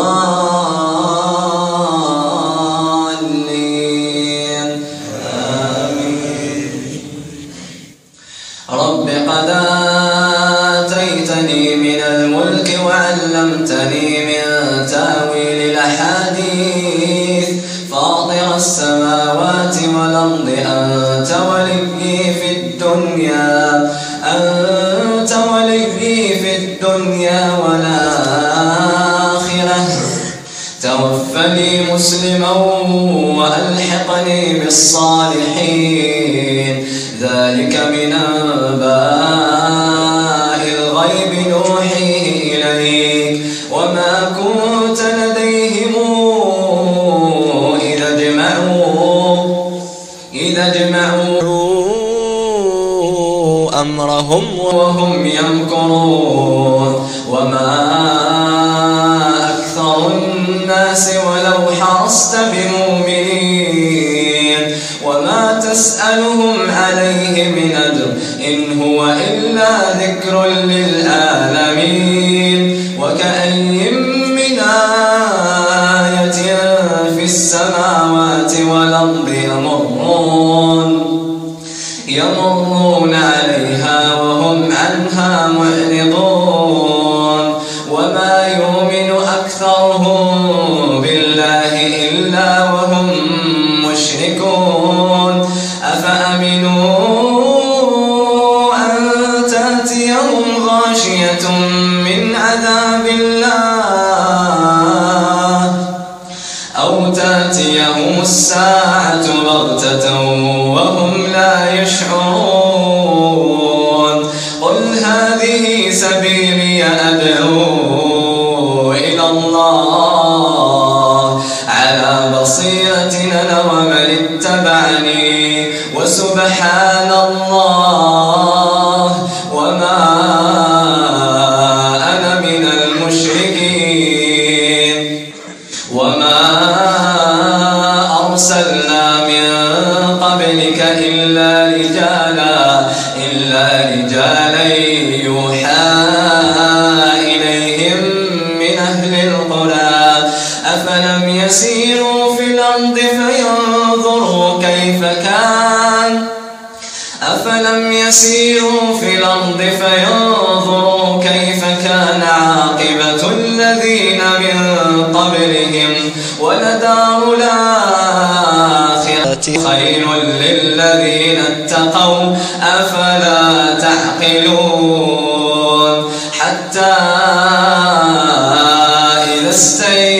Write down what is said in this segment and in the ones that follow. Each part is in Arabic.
آمين. رب قد مسلما وألحقني بالصالحين. ذلك من أنباء الغيب نوحيه إليك. وما كنت لديهم إذا اجمعوا إذا اجمعوا أمرهم وهم يمكرون. حرصت بمؤمنين وما تسألهم عليه من أجر إن هو إلا ذكر للعالمين. وكأي من آية في السماوات والأرض يمرون يمرون عليها وهم عنها معرضون. وما يؤمن أكثرهم الله. على بصيرة أنا ومن اتبعني. وسبحان الله. أفلم يسيروا في الأرض فينظروا كيف كان عاقبة الذين من قبلهم ولدار الآخرة خير للذين اتقوا أفلا تعقلون حتى إذا استيأس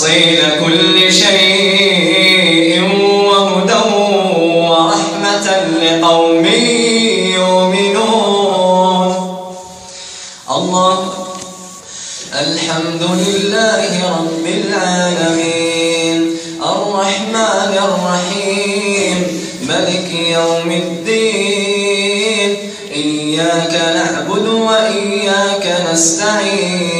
وتفصيل كل شيء وهدى ورحمة لقوم يؤمنون. الله الحمد لله رب العالمين. الرحمن الرحيم. ملك يوم الدين. إياك نعبد وإياك نستعين.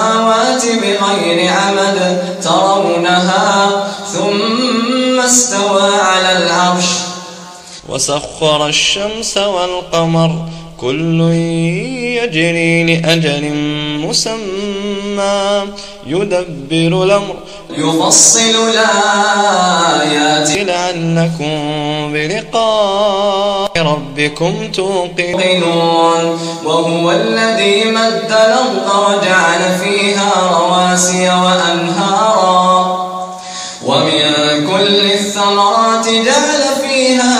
السماوات بغير عمد ترونها ثم استوى على العرش. وسخر الشمس والقمر كل يجري لأجل مسمى. يدبر الأمر. يفصل الآيات. لعلكم بلقاء ربكم توقنون. وهو الذي مد الأرض وجعل فيها رواسي وأنهارا. ومن كل الثمرات جعل فيها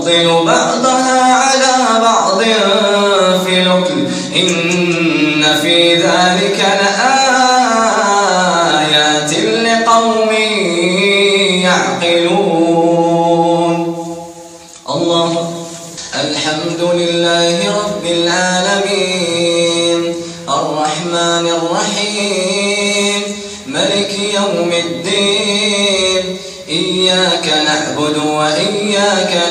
ونفضل بعضها على بعض في الأكل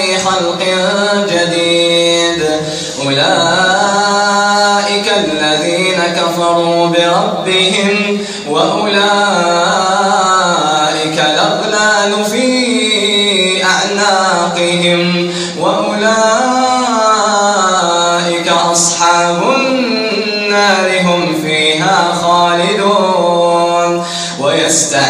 لفي خلق جديد. أولئك الذين كفروا بربهم وأولئك الأغلال في أعناقهم وأولئك أصحاب النار هم فيها خالدون. ويستعجلونك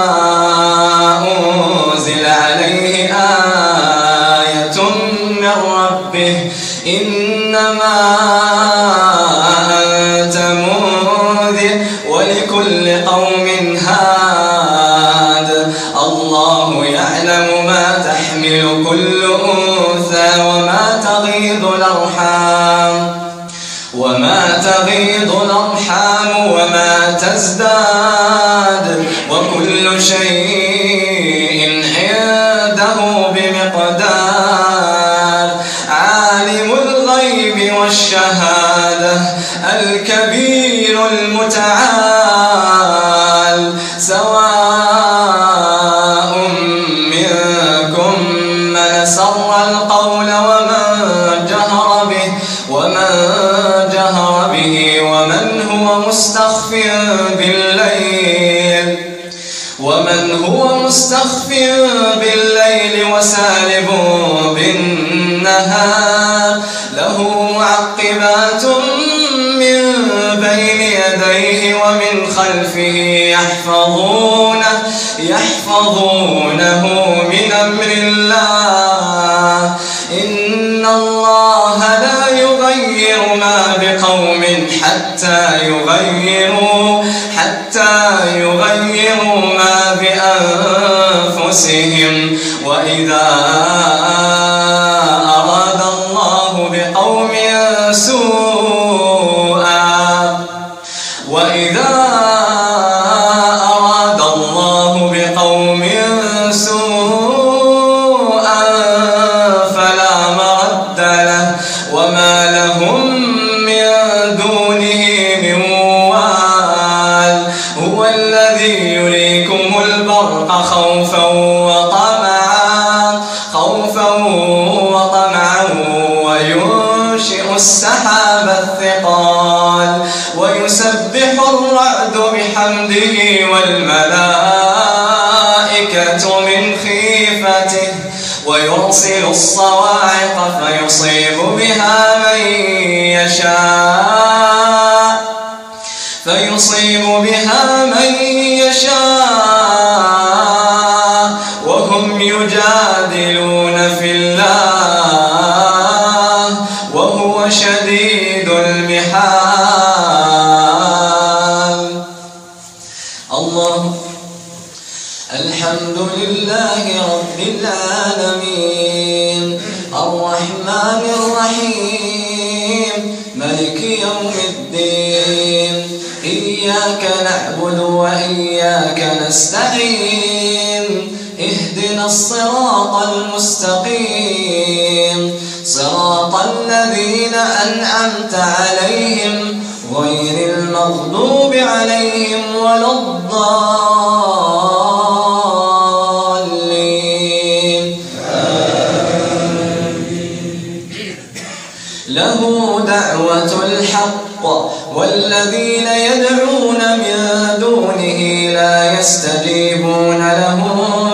تزداد وكل شيء خلفه يحفظونه يحفظونه من أمر الله. إن الله لا يغير ما بقوم حتى يغيروا حتى يغيروا ما بأنفسهم. وإذا يشاء فيصيب بها من يشاء. وإياك نستعين اهدنا الصراط المستقيم. صراط الذين أنعمت عليهم غير المغضوب عليهم ولا الضالين. له دعوة الحق والذين يستجيبون له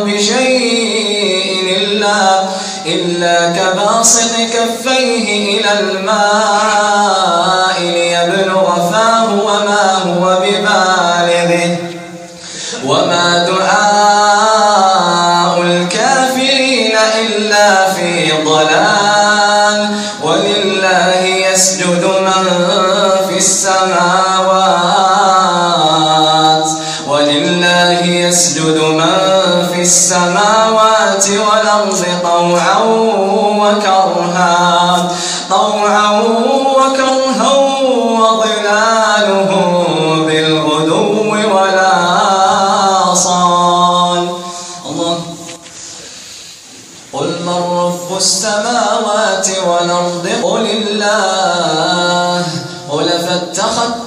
بشيء إلا, إلا كباسط كفيه إلى الماء ليبلغ فاه وما هو ببالغه وما دعاء الكافرين إلا في ضلال. ولله يسجد من في السماوات يسجد من في السماوات والأرض طوعا وكرها. طوعا وكرها وظلالهم بالغدو والآصال. الله. قل من رب السماوات والأرض؟ قل الله. قل فاتخذتم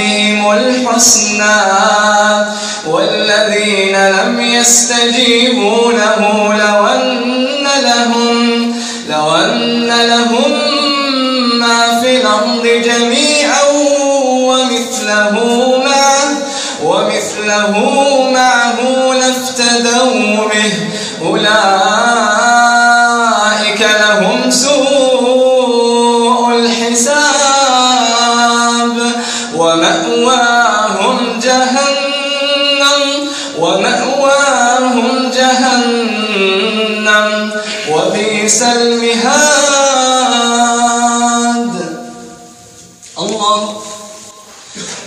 الحسنى والذين لم يستجيبوا له لو أن لهم لو أن لهم ما في الأرض جميعا ومثله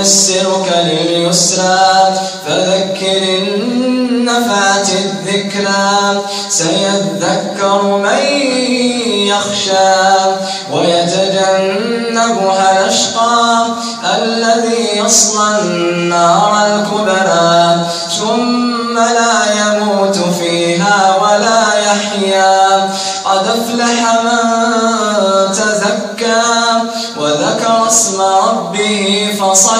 ونيسرك لليسرى فذكر النفعة الذكرى. سيذكر من يخشى ويتجنبها الأشقى الذي يصلى النار الكبرى ثم لا يموت فيها ولا يحيا. قد افلح من تزكى وذكر اسم ربه فصلى.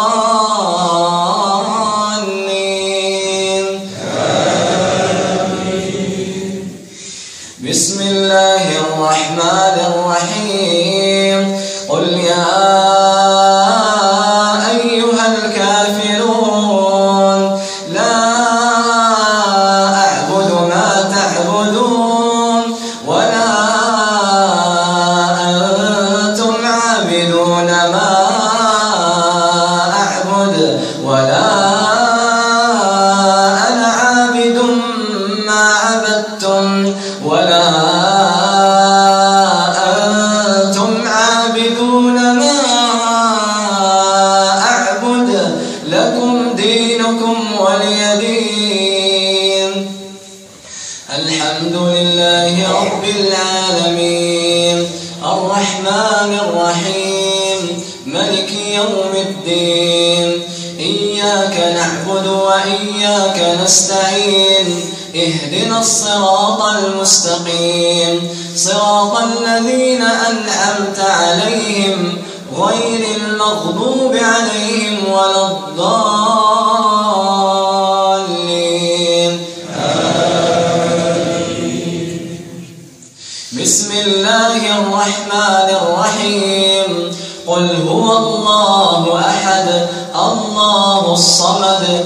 أعبد ولا نستعين. اهدنا الصراط المستقيم. صراط الذين أنعمت عليهم غير المغضوب عليهم ولا الضالين. بسم الله الرحمن الرحيم. قل هو الله أحد الله الصمد